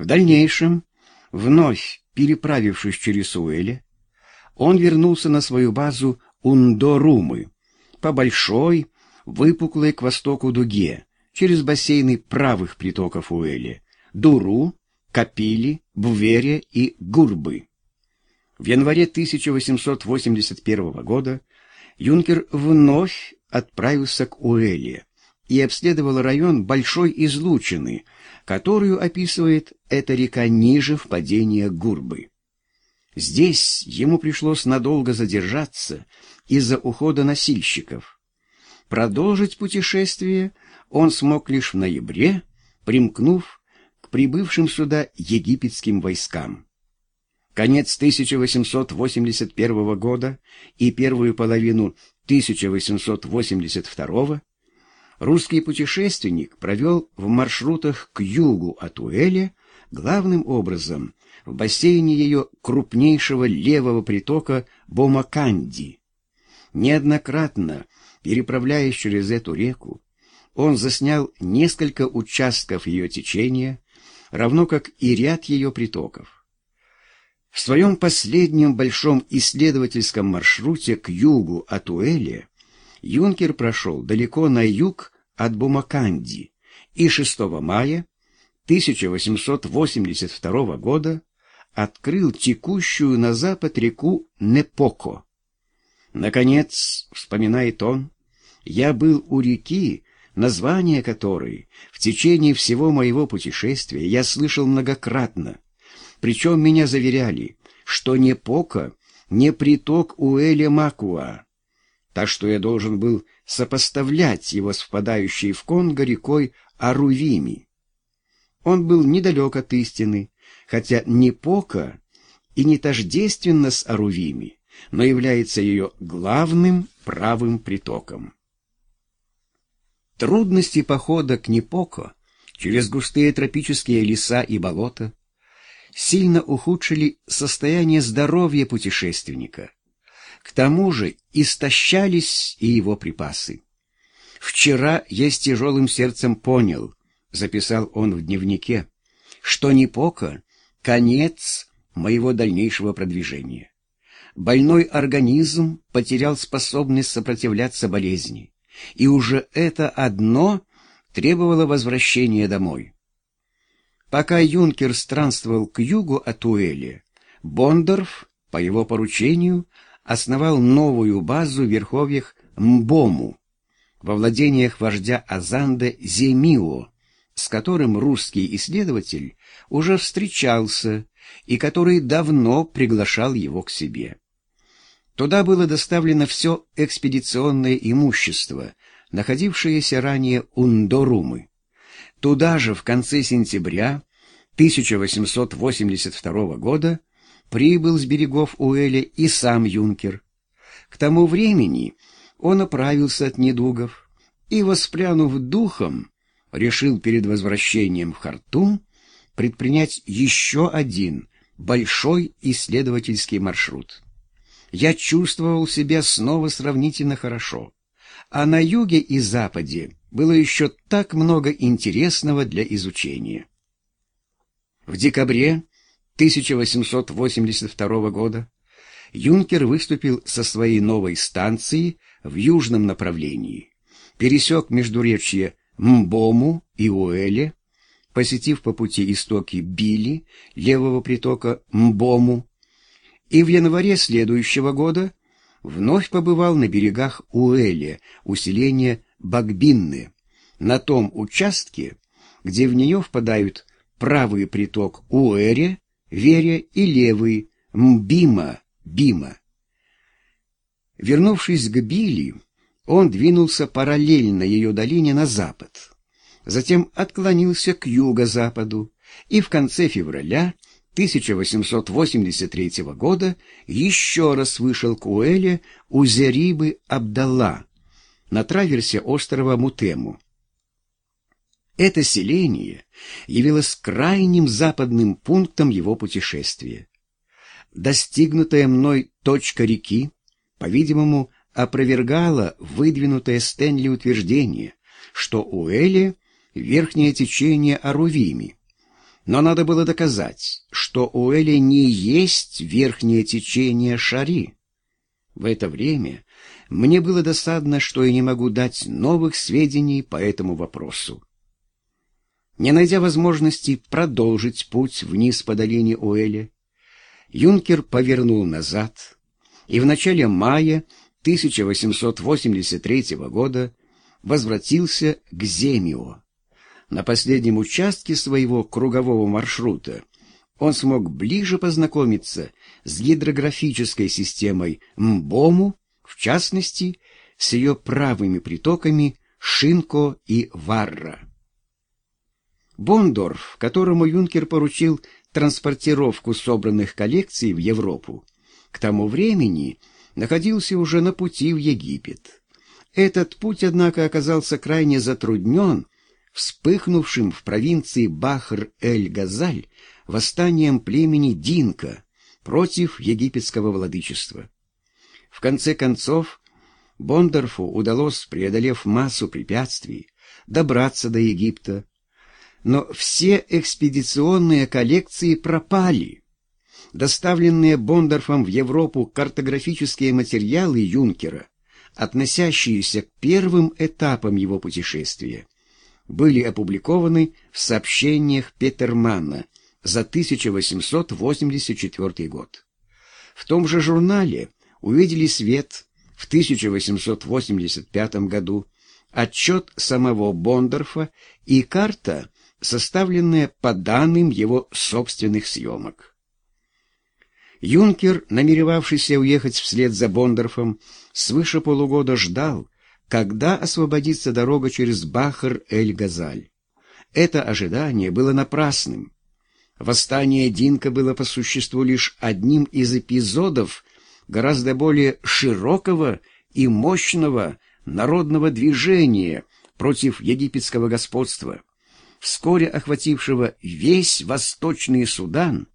В дальнейшем, вновь переправившись через Уэля, он вернулся на свою базу Ундорумы по большой, выпуклой к востоку дуге, через бассейны правых притоков Уэля, Дуру, Капили, Бвере и Гурбы. В январе 1881 года Юнкер вновь отправился к Уэле и обследовал район Большой Излучины, которую описывает эта река ниже впадения Гурбы. Здесь ему пришлось надолго задержаться из-за ухода носильщиков. Продолжить путешествие он смог лишь в ноябре, примкнув к прибывшим сюда египетским войскам. Конец 1881 года и первую половину 1882 русский путешественник провел в маршрутах к югу от Уэля, главным образом в бассейне ее крупнейшего левого притока Бомаканди. Неоднократно, переправляясь через эту реку, он заснял несколько участков ее течения, равно как и ряд ее притоков. В своем последнем большом исследовательском маршруте к югу от Уэля Юнкер прошел далеко на юг от Бумаканди и 6 мая 1882 года открыл текущую на запад реку Непоко. Наконец, вспоминает он, я был у реки, название которой в течение всего моего путешествия я слышал многократно. Причем меня заверяли, что не Пока, не приток Уэля Макуа. Так что я должен был сопоставлять его с впадающей в Конго рекой Арувими. Он был недалек от истины, хотя не Пока и не тождественно с Арувими, но является ее главным правым притоком. Трудности похода к Непоко через густые тропические леса и болота сильно ухудшили состояние здоровья путешественника. К тому же истощались и его припасы. «Вчера я с тяжелым сердцем понял», — записал он в дневнике, «что Непока — конец моего дальнейшего продвижения. Больной организм потерял способность сопротивляться болезни, и уже это одно требовало возвращения домой. Пока юнкер странствовал к югу от Уэли, Бондорф, по его поручению, основал новую базу в верховьях Мбому, во владениях вождя Азанде Земио, с которым русский исследователь уже встречался и который давно приглашал его к себе. Туда было доставлено все экспедиционное имущество, находившееся ранее у Ндорумы. Туда же в конце сентября 1882 года прибыл с берегов Уэля и сам юнкер. К тому времени он оправился от недугов и, воспрянув духом, решил перед возвращением в Хартум предпринять еще один большой исследовательский маршрут. Я чувствовал себя снова сравнительно хорошо, а на юге и западе было еще так много интересного для изучения. В декабре 1882 года Юнкер выступил со своей новой станции в южном направлении, пересек междуречье Мбому и Уэле, посетив по пути истоки Били, левого притока Мбому, и в январе следующего года вновь побывал на берегах Уэля, усиления Багбинны, на том участке, где в нее впадают правый приток Уэре, Вере и левый Мбима, Бима. Вернувшись к Били, он двинулся параллельно ее долине на запад, затем отклонился к юго-западу и в конце февраля 1883 года еще раз вышел к Уэле у Зерибы Абдалла на траверсе острова Мутему. Это селение явилось крайним западным пунктом его путешествия. Достигнутая мной точка реки, по-видимому, опровергала выдвинутое Стэнли утверждение, что у Эли верхнее течение Арувими. Но надо было доказать, что у Эли не есть верхнее течение Шари. В это время мне было досадно, что я не могу дать новых сведений по этому вопросу. Не найдя возможности продолжить путь вниз по долине Уэля, Юнкер повернул назад и в начале мая 1883 года возвратился к Земио. На последнем участке своего кругового маршрута он смог ближе познакомиться с гидрографической системой Мбому, в частности, с ее правыми притоками Шинко и Варра. Бондорф, которому юнкер поручил транспортировку собранных коллекций в Европу, к тому времени находился уже на пути в Египет. Этот путь, однако, оказался крайне затруднен вспыхнувшим в провинции Бахр-эль-Газаль восстанием племени Динка против египетского владычества. В конце концов, Бондорфу удалось, преодолев массу препятствий, добраться до Египта, но все экспедиционные коллекции пропали. Доставленные Бондорфом в Европу картографические материалы Юнкера, относящиеся к первым этапам его путешествия, были опубликованы в сообщениях Петермана за 1884 год. В том же журнале увидели свет в 1885 году отчет самого Бондорфа и карта составленная по данным его собственных съемок. Юнкер, намеревавшийся уехать вслед за Бондорфом, свыше полугода ждал, когда освободится дорога через Бахар-эль-Газаль. Это ожидание было напрасным. Восстание Динка было по существу лишь одним из эпизодов гораздо более широкого и мощного народного движения против египетского господства вскоре охватившего весь Восточный Судан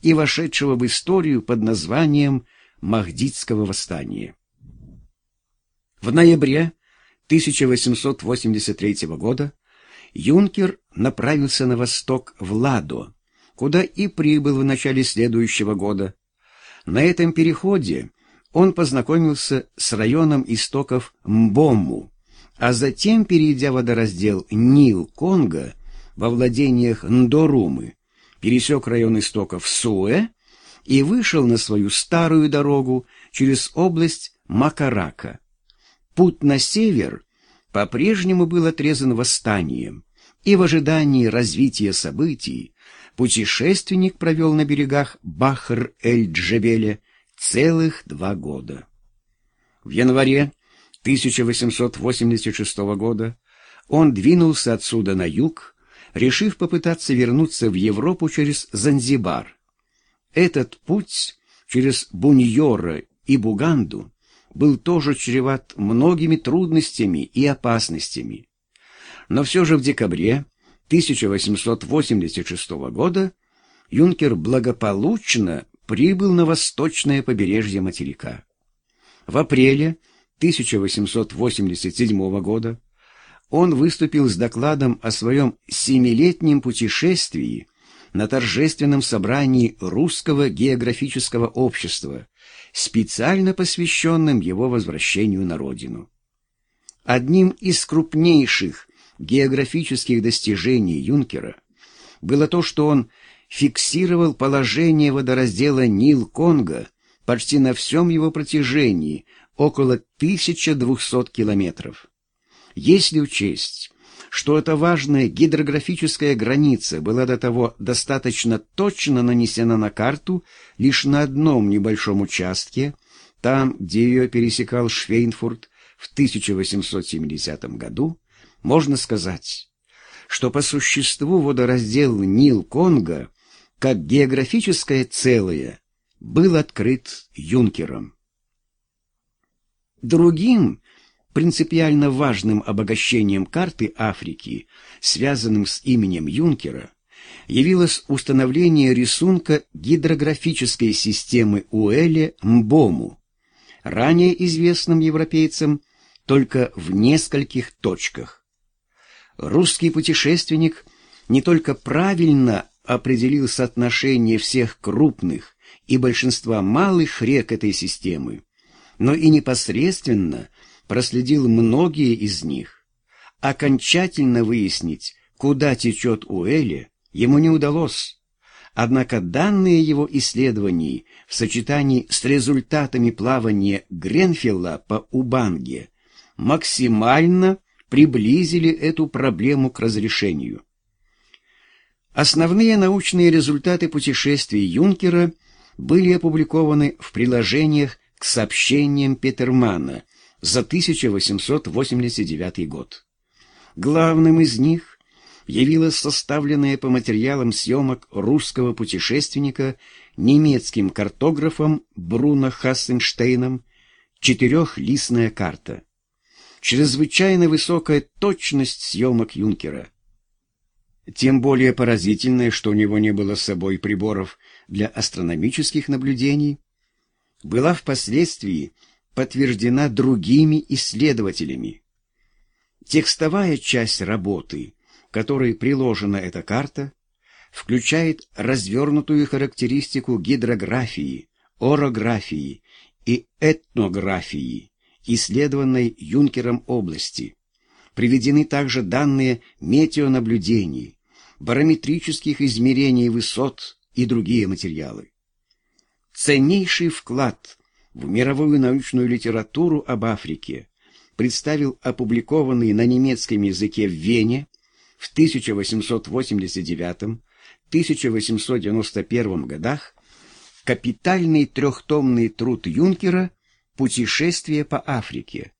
и вошедшего в историю под названием Махдитского восстания. В ноябре 1883 года Юнкер направился на восток в Ладо, куда и прибыл в начале следующего года. На этом переходе он познакомился с районом истоков Мбому, а затем, перейдя водораздел Нил-Конго, во владениях Ндорумы, пересек район истоков Суэ и вышел на свою старую дорогу через область Макарака. Путь на север по-прежнему был отрезан восстанием, и в ожидании развития событий путешественник провел на берегах Бахр-эль-Джебеля целых два года. В январе 1886 года он двинулся отсюда на юг, решив попытаться вернуться в Европу через Занзибар. Этот путь через Буньора и Буганду был тоже чреват многими трудностями и опасностями. Но все же в декабре 1886 года юнкер благополучно прибыл на восточное побережье материка. В апреле 1887 года он выступил с докладом о своем семилетнем путешествии на торжественном собрании Русского географического общества, специально посвященном его возвращению на родину. Одним из крупнейших географических достижений Юнкера было то, что он фиксировал положение водораздела Нил-Конго почти на всем его протяжении, около 1200 километров. Если учесть, что эта важная гидрографическая граница была до того достаточно точно нанесена на карту лишь на одном небольшом участке, там, где ее пересекал Швейнфурт в 1870 году, можно сказать, что по существу водораздел Нил-Конго, как географическое целое, был открыт Юнкером. Другим принципиально важным обогащением карты Африки, связанным с именем Юнкера, явилось установление рисунка гидрографической системы Уэля Мбому, ранее известным европейцам только в нескольких точках. Русский путешественник не только правильно определил соотношение всех крупных и большинства малых рек этой системы, но и непосредственно проследил многие из них. Окончательно выяснить, куда течет Уэлли, ему не удалось. Однако данные его исследований в сочетании с результатами плавания Гренфилла по Убанге максимально приблизили эту проблему к разрешению. Основные научные результаты путешествий Юнкера были опубликованы в приложениях к сообщениям Петермана за 1889 год. Главным из них явилась составленная по материалам съемок русского путешественника немецким картографом Бруно Хассенштейном четырехлистная карта. Чрезвычайно высокая точность съемок Юнкера. Тем более поразительное, что у него не было с собой приборов для астрономических наблюдений, была впоследствии подтверждена другими исследователями. Текстовая часть работы, которой приложена эта карта, включает развернутую характеристику гидрографии, орографии и этнографии, исследованной Юнкером области. Приведены также данные метеонаблюдений, барометрических измерений высот и другие материалы. Ценнейший вклад в мировую научную литературу об Африке представил опубликованный на немецком языке в Вене в 1889-1891 годах капитальный трехтомный труд Юнкера «Путешествие по Африке»,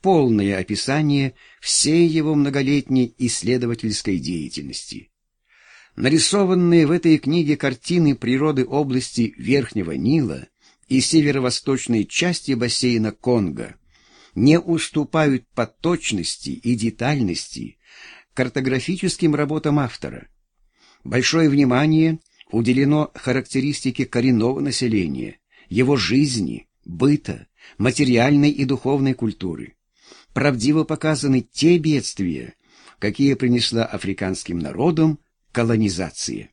полное описание всей его многолетней исследовательской деятельности. Нарисованные в этой книге картины природы области Верхнего Нила и северо-восточной части бассейна Конго – не уступают по точности и детальности картографическим работам автора. Большое внимание уделено характеристике коренного населения, его жизни, быта, материальной и духовной культуры. Правдиво показаны те бедствия, какие принесла африканским народам колонизация.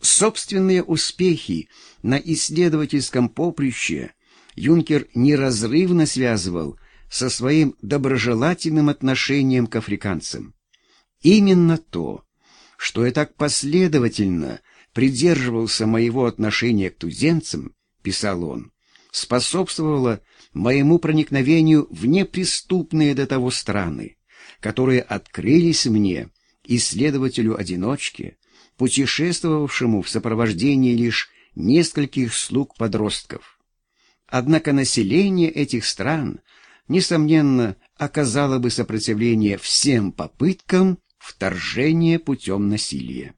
Собственные успехи на исследовательском поприще – Юнкер неразрывно связывал со своим доброжелательным отношением к африканцам. Именно то, что я так последовательно придерживался моего отношения к туземцам, писал он, способствовало моему проникновению в неприступные до того страны, которые открылись мне, исследователю-одиночке, путешествовавшему в сопровождении лишь нескольких слуг-подростков. Однако население этих стран, несомненно, оказало бы сопротивление всем попыткам вторжения путем насилия.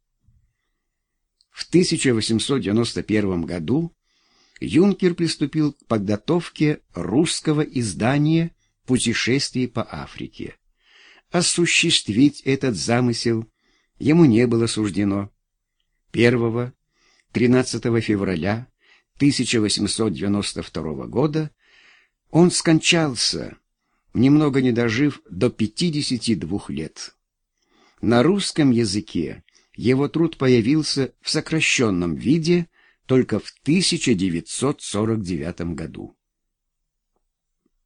В 1891 году Юнкер приступил к подготовке русского издания «Путешествий по Африке». Осуществить этот замысел ему не было суждено. 1-13 февраля 1892 года он скончался, немного не дожив до 52 лет. На русском языке его труд появился в сокращенном виде только в 1949 году.